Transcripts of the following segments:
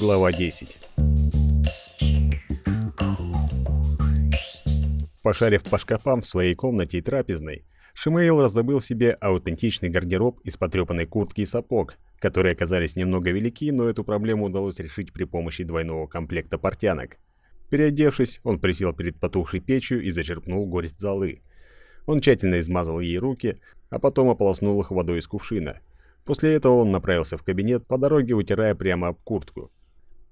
Глава 10 Пошарив по шкафам в своей комнате и трапезной, Шимаил раздобыл себе аутентичный гардероб из потрепанной куртки и сапог, которые оказались немного велики, но эту проблему удалось решить при помощи двойного комплекта портянок. Переодевшись, он присел перед потухшей печью и зачерпнул горсть золы. Он тщательно измазал ей руки, а потом ополоснул их водой из кувшина. После этого он направился в кабинет, по дороге вытирая прямо об куртку.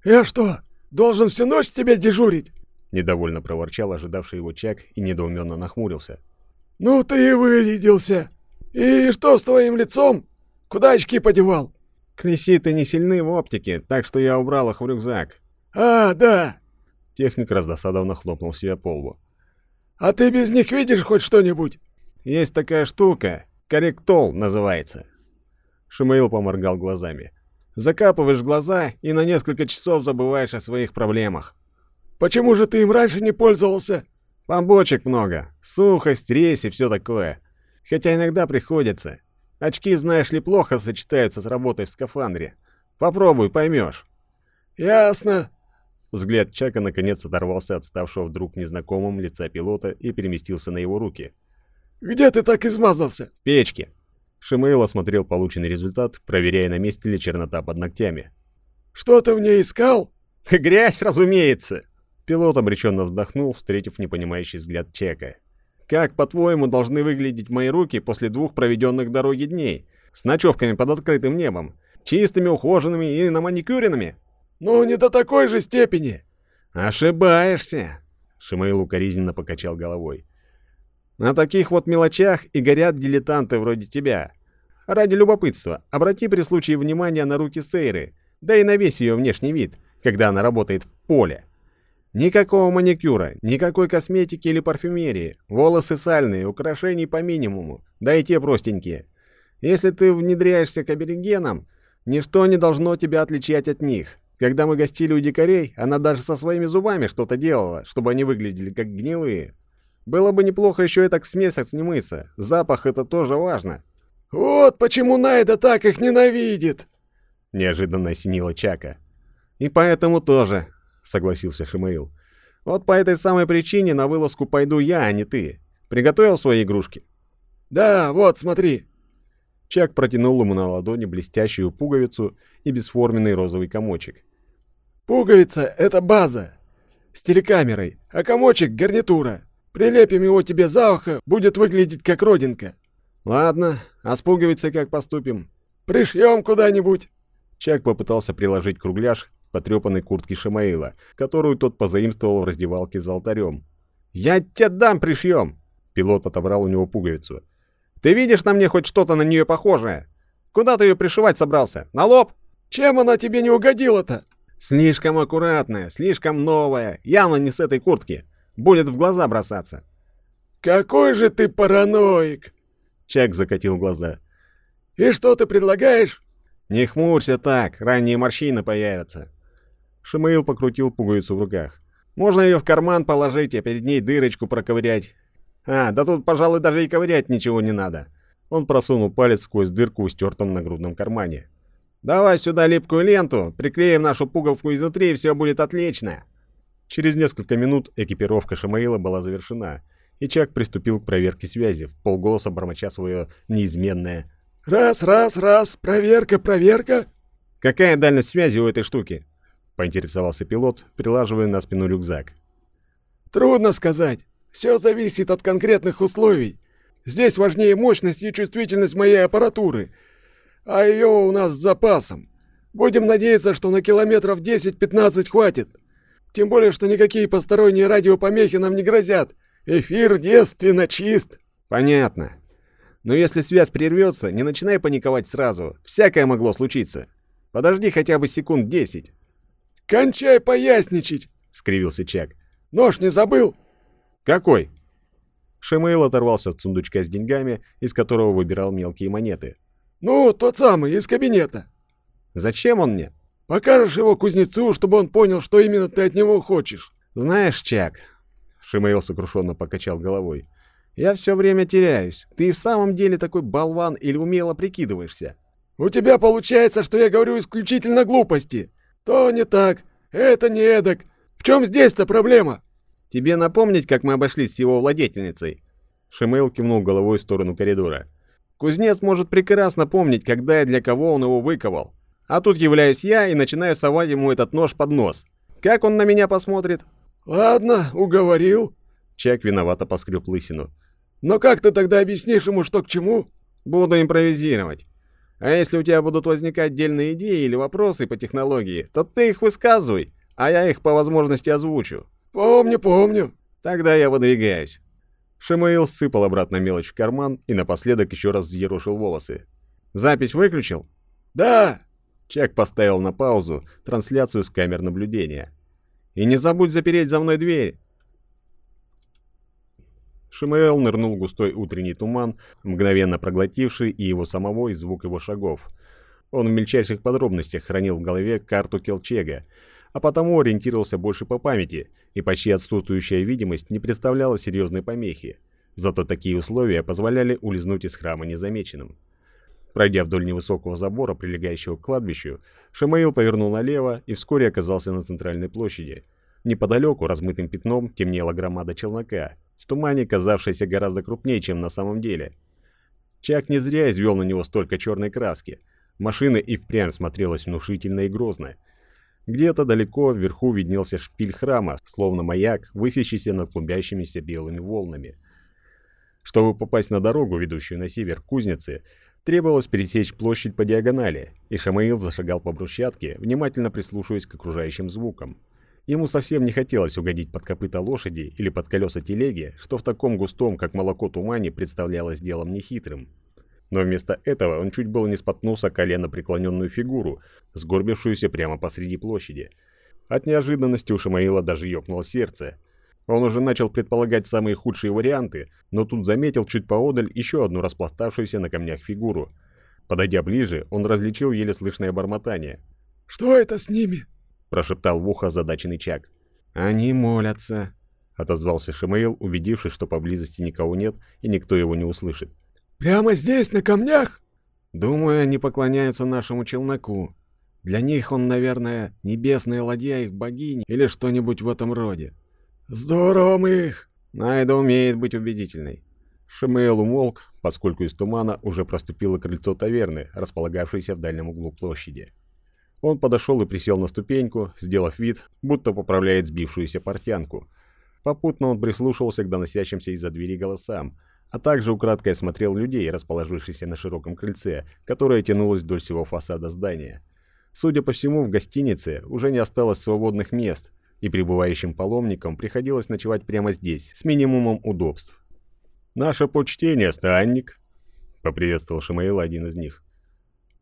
«Я что, должен всю ночь тебе дежурить?» Недовольно проворчал ожидавший его Чак и недоуменно нахмурился. «Ну ты и вырядился! И что с твоим лицом? Куда очки подевал?» «Клеситы не сильны в оптике, так что я убрал их в рюкзак». «А, да!» Техник раздосадованно хлопнул себя по лбу. «А ты без них видишь хоть что-нибудь?» «Есть такая штука. Корректол называется». Шимаил поморгал глазами. «Закапываешь глаза и на несколько часов забываешь о своих проблемах». «Почему же ты им раньше не пользовался?» «Побочек много. Сухость, резь и все такое. Хотя иногда приходится. Очки, знаешь ли, плохо сочетаются с работой в скафандре. Попробуй, поймешь». «Ясно». Взгляд Чака наконец оторвался от ставшего вдруг незнакомым лица пилота и переместился на его руки. «Где ты так измазался?» «В печке». Шимейл осмотрел полученный результат, проверяя, на месте ли чернота под ногтями. «Что ты в ней искал?» «Грязь, разумеется!» Пилот обреченно вздохнул, встретив непонимающий взгляд Чека. «Как, по-твоему, должны выглядеть мои руки после двух проведенных дороги дней? С ночевками под открытым небом? Чистыми, ухоженными и наманикюренными?» «Ну, не до такой же степени!» «Ошибаешься!» Шимаил укоризненно покачал головой. На таких вот мелочах и горят дилетанты вроде тебя. Ради любопытства, обрати при случае внимание на руки Сейры, да и на весь ее внешний вид, когда она работает в поле. Никакого маникюра, никакой косметики или парфюмерии, волосы сальные, украшений по минимуму, да и те простенькие. Если ты внедряешься к аборигенам, ничто не должно тебя отличать от них. Когда мы гостили у дикарей, она даже со своими зубами что-то делала, чтобы они выглядели как гнилые. Было бы неплохо еще и так с месяц не мыться. Запах это тоже важно. Вот почему Найда так их ненавидит. Неожиданно осенила Чака. И поэтому тоже, согласился Шимаил. Вот по этой самой причине на вылазку пойду я, а не ты. Приготовил свои игрушки? Да, вот, смотри. Чак протянул ему на ладони блестящую пуговицу и бесформенный розовый комочек. Пуговица — это база. С телекамерой, а комочек — гарнитура. Прилепим его тебе за ухо, будет выглядеть как родинка. Ладно, а с пуговицей как поступим? Пришьем куда-нибудь. Чак попытался приложить кругляш к потрепанной куртке Шамаила, которую тот позаимствовал в раздевалке за алтарем. «Я тебе дам пришьем!» Пилот отобрал у него пуговицу. «Ты видишь на мне хоть что-то на нее похожее? Куда ты ее пришивать собрался? На лоб?» «Чем она тебе не угодила-то?» «Слишком аккуратная, слишком новая, явно не с этой куртки будет в глаза бросаться. «Какой же ты параноик!» Чак закатил глаза. «И что ты предлагаешь?» «Не хмурься так, ранние морщины появятся». Шамаил покрутил пуговицу в руках. «Можно ее в карман положить, а перед ней дырочку проковырять. А, да тут, пожалуй, даже и ковырять ничего не надо». Он просунул палец сквозь дырку в стертом нагрудном кармане. «Давай сюда липкую ленту, приклеим нашу пуговку изнутри, и все будет отлично». Через несколько минут экипировка Шамаила была завершена, и Чак приступил к проверке связи, в полголоса бормоча свое неизменное «Раз, раз, раз, проверка, проверка!» «Какая дальность связи у этой штуки?» — поинтересовался пилот, прилаживая на спину рюкзак. «Трудно сказать. Все зависит от конкретных условий. Здесь важнее мощность и чувствительность моей аппаратуры, а ее у нас с запасом. Будем надеяться, что на километров 10-15 хватит». Тем более, что никакие посторонние радиопомехи нам не грозят. Эфир девственно чист. Понятно. Но если связь прервется, не начинай паниковать сразу. Всякое могло случиться. Подожди хотя бы секунд десять. «Кончай поясничать!» — скривился Чак. «Нож не забыл?» «Какой?» Шемейл оторвался от сундучка с деньгами, из которого выбирал мелкие монеты. «Ну, тот самый, из кабинета». «Зачем он мне?» Покажешь его кузнецу, чтобы он понял, что именно ты от него хочешь. Знаешь, Чак, Шимаил сокрушенно покачал головой. Я все время теряюсь. Ты и в самом деле такой болван или умело прикидываешься? У тебя получается, что я говорю исключительно глупости. То не так, это не эдак. В чем здесь-то проблема? Тебе напомнить, как мы обошлись с его владетельницей? Шимейл кивнул головой в сторону коридора. Кузнец может прекрасно помнить, когда и для кого он его выковал. А тут являюсь я и начинаю совать ему этот нож под нос. Как он на меня посмотрит? Ладно, уговорил. Чак виновато поскреб лысину. Но как ты тогда объяснишь ему, что к чему? Буду импровизировать. А если у тебя будут возникать отдельные идеи или вопросы по технологии, то ты их высказывай, а я их по возможности озвучу. Помню, помню. Тогда я выдвигаюсь. Шамаил сыпал обратно мелочь в карман и напоследок еще раз взъерошил волосы. «Запись выключил?» «Да!» Чак поставил на паузу трансляцию с камер наблюдения. «И не забудь запереть за мной дверь!» Шимаэл нырнул в густой утренний туман, мгновенно проглотивший и его самого, и звук его шагов. Он в мельчайших подробностях хранил в голове карту Келчега, а потому ориентировался больше по памяти, и почти отсутствующая видимость не представляла серьезной помехи. Зато такие условия позволяли улизнуть из храма незамеченным. Пройдя вдоль невысокого забора, прилегающего к кладбищу, Шамаил повернул налево и вскоре оказался на центральной площади. Неподалеку, размытым пятном, темнела громада челнока, в тумане казавшаяся гораздо крупнее, чем на самом деле. Чак не зря извел на него столько черной краски. Машина и впрямь смотрелась внушительно и грозно – где-то далеко вверху виднелся шпиль храма, словно маяк, высящийся над клубящимися белыми волнами. Чтобы попасть на дорогу, ведущую на север кузницы, требовалось пересечь площадь по диагонали, и Шамаил зашагал по брусчатке, внимательно прислушиваясь к окружающим звукам. Ему совсем не хотелось угодить под копыта лошади или под колеса телеги, что в таком густом, как молоко тумане, представлялось делом нехитрым. Но вместо этого он чуть было не споткнулся колено преклоненную фигуру, сгорбившуюся прямо посреди площади. От неожиданности у Шамаила даже ёкнуло сердце. Он уже начал предполагать самые худшие варианты, но тут заметил чуть поодаль еще одну распластавшуюся на камнях фигуру. Подойдя ближе, он различил еле слышное бормотание. «Что это с ними?» – прошептал в ухо озадаченный Чак. «Они молятся», – отозвался Шамаил, убедившись, что поблизости никого нет и никто его не услышит. Прямо здесь, на камнях? Думаю, они поклоняются нашему челноку. Для них он, наверное, небесная ладья их богини или что-нибудь в этом роде. Здорово мы их. Найда умеет быть убедительной. Шамейл умолк, поскольку из тумана уже проступило крыльцо таверны, располагавшееся в дальнем углу площади. Он подошел и присел на ступеньку, сделав вид, будто поправляет сбившуюся портянку. Попутно он прислушивался к доносящимся из-за двери голосам, а также украдкой осмотрел людей, расположившихся на широком крыльце, которое тянулось вдоль всего фасада здания. Судя по всему, в гостинице уже не осталось свободных мест, и прибывающим паломникам приходилось ночевать прямо здесь, с минимумом удобств. «Наше почтение, станник!» — поприветствовал Шамаил один из них.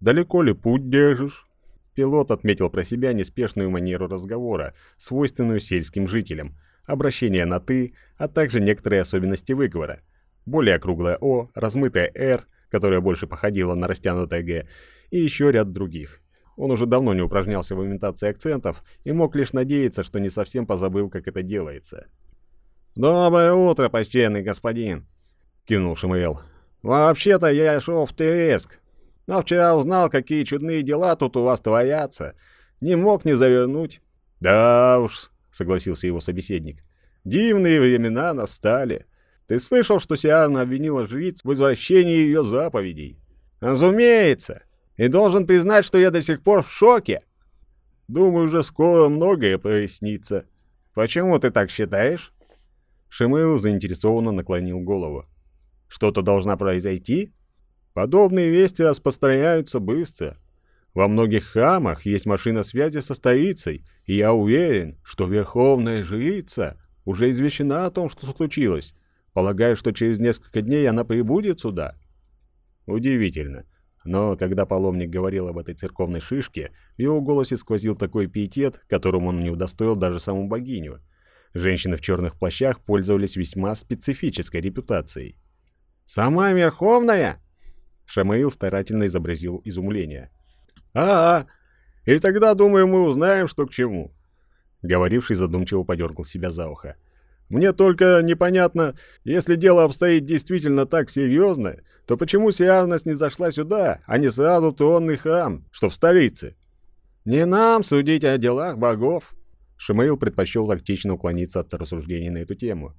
«Далеко ли путь держишь?» Пилот отметил про себя неспешную манеру разговора, свойственную сельским жителям, обращение на «ты», а также некоторые особенности выговора — более круглое «О», размытое «Р», которое больше походило на растянутое «Г», и еще ряд других. Он уже давно не упражнялся в имитации акцентов и мог лишь надеяться, что не совсем позабыл, как это делается. «Доброе утро, почтенный господин!» — кинул Шамуэл. «Вообще-то я шел в Тереск, но вчера узнал, какие чудные дела тут у вас творятся. Не мог не завернуть». «Да уж», — согласился его собеседник, — «дивные времена настали». Ты слышал, что Сиарна обвинила жриц в извращении ее заповедей? Разумеется. И должен признать, что я до сих пор в шоке. Думаю, уже скоро многое прояснится. Почему ты так считаешь? Шимейл заинтересованно наклонил голову. Что-то должна произойти? Подобные вести распространяются быстро. Во многих храмах есть машина связи со столицей, и я уверен, что верховная жрица уже извещена о том, что случилось, Полагаю, что через несколько дней она прибудет сюда. Удивительно. Но когда паломник говорил об этой церковной шишке, в его голосе сквозил такой пиетет, которым он не удостоил даже саму богиню. Женщины в черных плащах пользовались весьма специфической репутацией. «Сама Верховная?» Шамаил старательно изобразил изумление. «А, -а и тогда, думаю, мы узнаем, что к чему». Говоривший задумчиво подергал себя за ухо. Мне только непонятно, если дело обстоит действительно так серьезно, то почему Сиарнас не зашла сюда, а не сразу в храм, что в столице? «Не нам судить о делах богов!» Шимаил предпочел тактично уклониться от рассуждений на эту тему.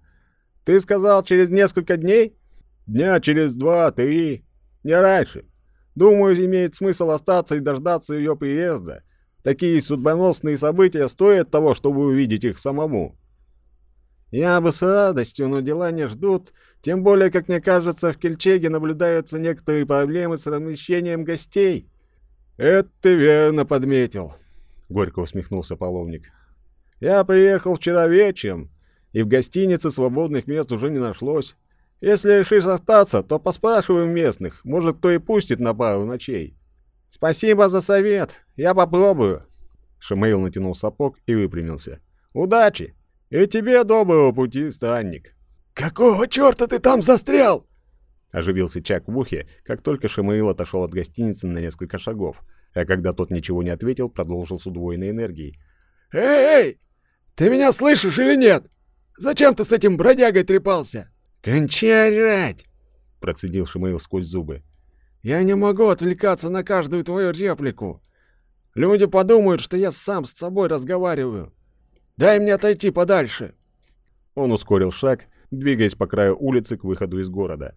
«Ты сказал, через несколько дней?» «Дня через два-три. Не раньше. Думаю, имеет смысл остаться и дождаться ее приезда. Такие судьбоносные события стоят того, чтобы увидеть их самому». «Я бы с радостью, но дела не ждут. Тем более, как мне кажется, в Кельчеге наблюдаются некоторые проблемы с размещением гостей». «Это ты верно подметил», — горько усмехнулся половник. «Я приехал вчера вечером, и в гостинице свободных мест уже не нашлось. Если решишь остаться, то поспрашивай местных, может, кто и пустит на пару ночей». «Спасибо за совет, я попробую». Шамаил натянул сапог и выпрямился. «Удачи! И тебе доброго пути, странник!» «Какого черта ты там застрял?» Оживился Чак в ухе, как только Шамаил отошел от гостиницы на несколько шагов, а когда тот ничего не ответил, продолжил с удвоенной энергией. «Эй, эй! Ты меня слышишь или нет? Зачем ты с этим бродягой трепался?» «Кончай орать!» — процедил Шамаил сквозь зубы. «Я не могу отвлекаться на каждую твою реплику. Люди подумают, что я сам с собой разговариваю. Дай мне отойти подальше!» Он ускорил шаг, двигаясь по краю улицы к выходу из города.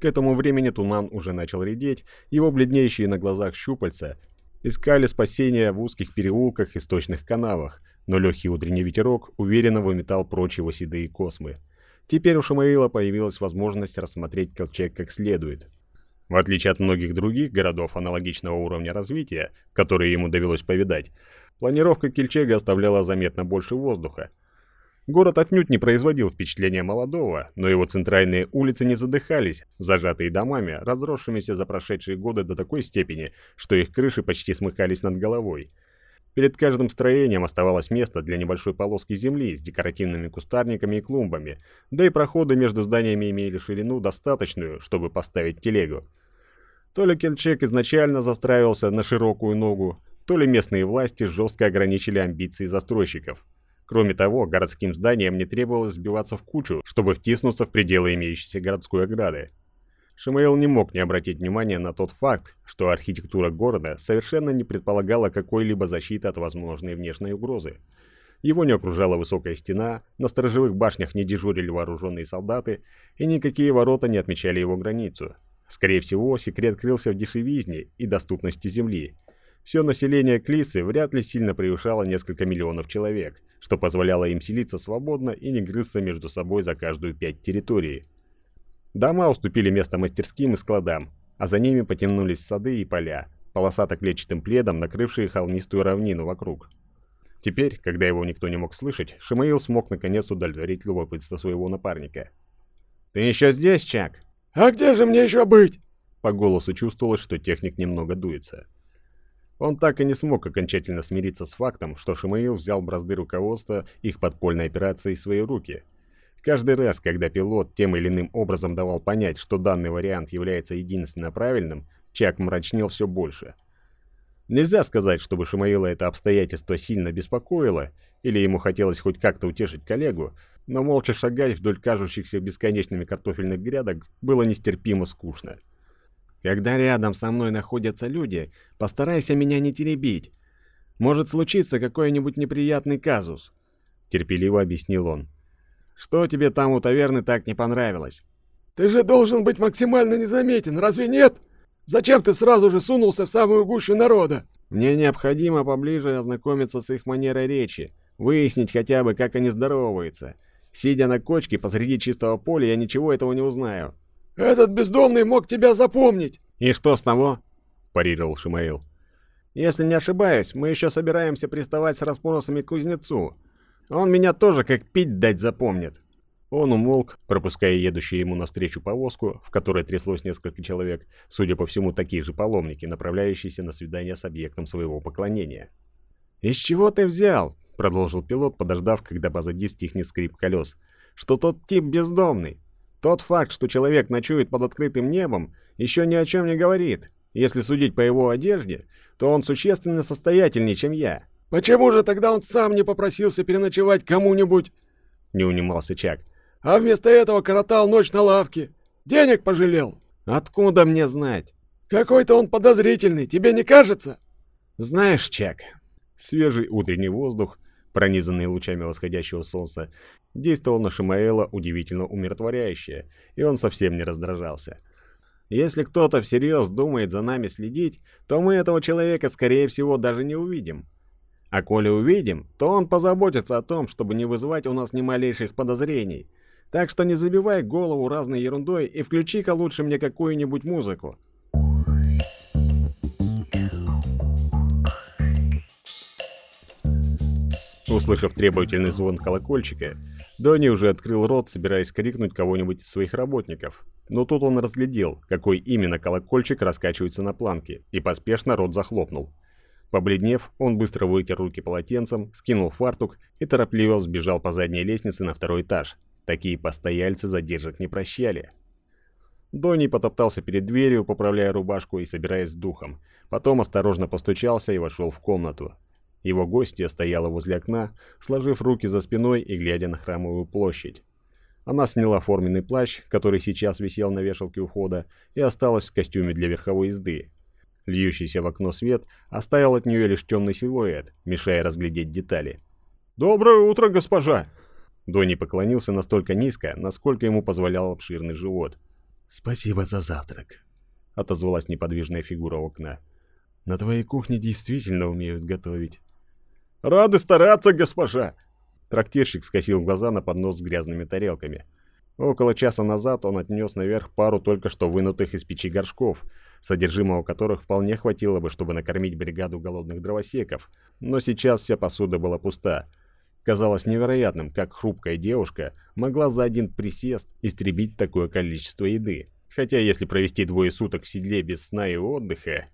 К этому времени туман уже начал редеть, его бледнеющие на глазах щупальца искали спасения в узких переулках и сточных канавах, но легкий утренний ветерок уверенно выметал прочь его седые космы. Теперь у Шамаила появилась возможность рассмотреть Колчак как следует. В отличие от многих других городов аналогичного уровня развития, которые ему довелось повидать, планировка Кельчега оставляла заметно больше воздуха, Город отнюдь не производил впечатления молодого, но его центральные улицы не задыхались, зажатые домами, разросшимися за прошедшие годы до такой степени, что их крыши почти смыкались над головой. Перед каждым строением оставалось место для небольшой полоски земли с декоративными кустарниками и клумбами, да и проходы между зданиями имели ширину достаточную, чтобы поставить телегу. То ли Кельчек изначально застраивался на широкую ногу, то ли местные власти жестко ограничили амбиции застройщиков – Кроме того, городским зданиям не требовалось сбиваться в кучу, чтобы втиснуться в пределы имеющейся городской ограды. Шимаил не мог не обратить внимания на тот факт, что архитектура города совершенно не предполагала какой-либо защиты от возможной внешней угрозы. Его не окружала высокая стена, на сторожевых башнях не дежурили вооруженные солдаты, и никакие ворота не отмечали его границу. Скорее всего, секрет крылся в дешевизне и доступности земли. Все население Клисы вряд ли сильно превышало несколько миллионов человек – что позволяло им селиться свободно и не грызться между собой за каждую пять территорий. Дома уступили место мастерским и складам, а за ними потянулись сады и поля, полосато-клетчатым пледом накрывшие холмистую равнину вокруг. Теперь, когда его никто не мог слышать, Шимаил смог наконец удовлетворить любопытство своего напарника. «Ты еще здесь, Чак?» «А где же мне еще быть?» По голосу чувствовалось, что техник немного дуется. Он так и не смог окончательно смириться с фактом, что Шимаил взял бразды руководства их подпольной операцией в свои руки. Каждый раз, когда пилот тем или иным образом давал понять, что данный вариант является единственно правильным, Чак мрачнел все больше. Нельзя сказать, чтобы Шимаила это обстоятельство сильно беспокоило, или ему хотелось хоть как-то утешить коллегу, но молча шагать вдоль кажущихся бесконечными картофельных грядок было нестерпимо скучно. Когда рядом со мной находятся люди, постарайся меня не теребить. Может случиться какой-нибудь неприятный казус», — терпеливо объяснил он. «Что тебе там у таверны так не понравилось?» «Ты же должен быть максимально незаметен, разве нет? Зачем ты сразу же сунулся в самую гущу народа?» «Мне необходимо поближе ознакомиться с их манерой речи, выяснить хотя бы, как они здороваются. Сидя на кочке посреди чистого поля, я ничего этого не узнаю. Этот бездомный мог тебя запомнить!» «И что с того?» – парировал Шимаил. «Если не ошибаюсь, мы еще собираемся приставать с расспросами к кузнецу. Он меня тоже как пить дать запомнит». Он умолк, пропуская едущую ему навстречу повозку, в которой тряслось несколько человек, судя по всему, такие же паломники, направляющиеся на свидание с объектом своего поклонения. «Из чего ты взял?» — продолжил пилот, подождав, когда позади стихнет скрип колес. «Что тот тип бездомный? Тот факт, что человек ночует под открытым небом, еще ни о чем не говорит. Если судить по его одежде, то он существенно состоятельнее, чем я. «Почему же тогда он сам не попросился переночевать кому-нибудь?» Не унимался Чак. «А вместо этого коротал ночь на лавке. Денег пожалел». «Откуда мне знать?» «Какой-то он подозрительный, тебе не кажется?» «Знаешь, Чак, Свежий утренний воздух, пронизанный лучами восходящего солнца, действовал на Шимаэла удивительно умиротворяюще, и он совсем не раздражался. Если кто-то всерьез думает за нами следить, то мы этого человека, скорее всего, даже не увидим. А коли увидим, то он позаботится о том, чтобы не вызывать у нас ни малейших подозрений. Так что не забивай голову разной ерундой и включи-ка лучше мне какую-нибудь музыку. Услышав требовательный звон колокольчика, Донни уже открыл рот, собираясь крикнуть кого-нибудь из своих работников. Но тут он разглядел, какой именно колокольчик раскачивается на планке, и поспешно рот захлопнул. Побледнев, он быстро вытер руки полотенцем, скинул фартук и торопливо взбежал по задней лестнице на второй этаж. Такие постояльцы задержек не прощали. Донни потоптался перед дверью, поправляя рубашку и собираясь с духом. Потом осторожно постучался и вошел в комнату. Его гостья стояла возле окна, сложив руки за спиной и глядя на храмовую площадь. Она сняла форменный плащ, который сейчас висел на вешалке у входа, и осталась в костюме для верховой езды. Льющийся в окно свет оставил от нее лишь темный силуэт, мешая разглядеть детали. «Доброе утро, госпожа!» Донни поклонился настолько низко, насколько ему позволял обширный живот. «Спасибо за завтрак», — отозвалась неподвижная фигура окна. «На твоей кухне действительно умеют готовить». «Рады стараться, госпожа!» Трактирщик скосил глаза на поднос с грязными тарелками. Около часа назад он отнес наверх пару только что вынутых из печи горшков, содержимого которых вполне хватило бы, чтобы накормить бригаду голодных дровосеков, но сейчас вся посуда была пуста. Казалось невероятным, как хрупкая девушка могла за один присест истребить такое количество еды. Хотя если провести двое суток в седле без сна и отдыха,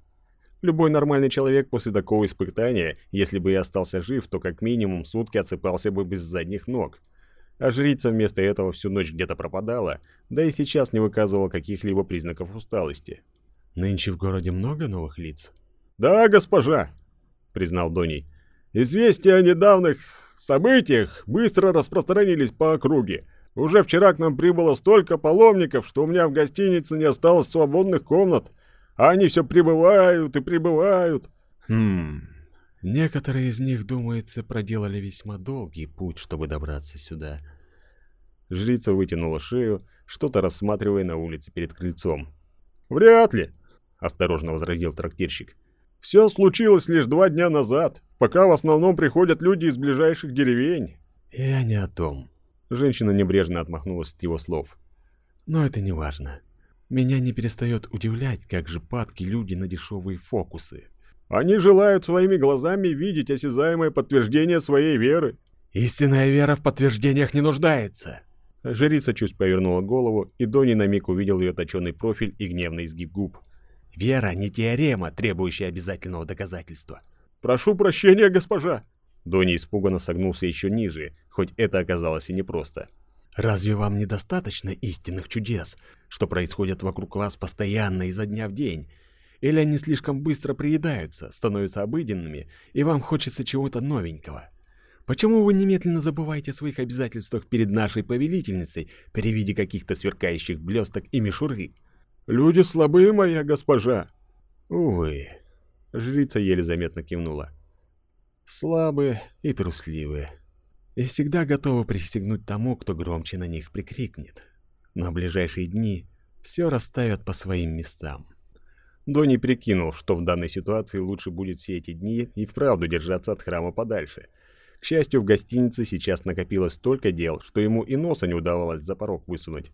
Любой нормальный человек после такого испытания, если бы и остался жив, то как минимум сутки отсыпался бы без задних ног. А жрица вместо этого всю ночь где-то пропадала, да и сейчас не выказывала каких-либо признаков усталости. «Нынче в городе много новых лиц?» «Да, госпожа», — признал Доней. «Известия о недавних событиях быстро распространились по округе. Уже вчера к нам прибыло столько паломников, что у меня в гостинице не осталось свободных комнат». Они все прибывают и прибывают. Хм, некоторые из них, думается, проделали весьма долгий путь, чтобы добраться сюда. Жрица вытянула шею, что-то рассматривая на улице перед крыльцом. «Вряд ли», — осторожно возразил трактирщик. «Все случилось лишь два дня назад, пока в основном приходят люди из ближайших деревень». «Я не о том». Женщина небрежно отмахнулась от его слов. «Но это не важно. Меня не перестает удивлять, как же падки люди на дешевые фокусы. Они желают своими глазами видеть осязаемое подтверждение своей веры. Истинная вера в подтверждениях не нуждается. Жрица чуть повернула голову, и Дони на миг увидел ее точеный профиль и гневный изгиб губ. Вера не теорема, требующая обязательного доказательства. Прошу прощения, госпожа. Дони испуганно согнулся еще ниже, хоть это оказалось и непросто. Разве вам недостаточно истинных чудес, что происходят вокруг вас постоянно изо дня в день? Или они слишком быстро приедаются, становятся обыденными, и вам хочется чего-то новенького? Почему вы немедленно забываете о своих обязательствах перед нашей повелительницей при виде каких-то сверкающих блесток и мишуры? Люди слабые, моя госпожа. Увы. Жрица еле заметно кивнула. Слабые и трусливые и всегда готовы пристегнуть тому, кто громче на них прикрикнет. Но в ближайшие дни все расставят по своим местам. Донни прикинул, что в данной ситуации лучше будет все эти дни и вправду держаться от храма подальше. К счастью, в гостинице сейчас накопилось столько дел, что ему и носа не удавалось за порог высунуть.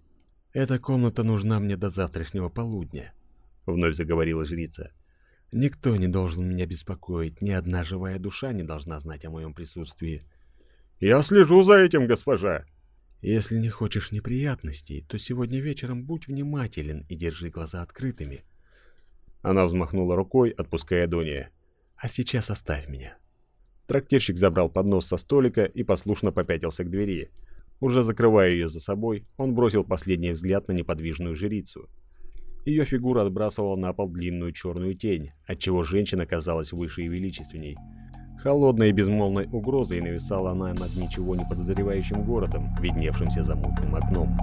«Эта комната нужна мне до завтрашнего полудня», — вновь заговорила жрица. «Никто не должен меня беспокоить, ни одна живая душа не должна знать о моем присутствии. «Я слежу за этим, госпожа!» «Если не хочешь неприятностей, то сегодня вечером будь внимателен и держи глаза открытыми». Она взмахнула рукой, отпуская Дония. «А сейчас оставь меня». Трактирщик забрал поднос со столика и послушно попятился к двери. Уже закрывая ее за собой, он бросил последний взгляд на неподвижную жрицу. Ее фигура отбрасывала на пол длинную черную тень, отчего женщина казалась выше и величественней – Холодной и безмолвной угрозой нависала она над ничего не подозревающим городом, видневшимся за мутным окном.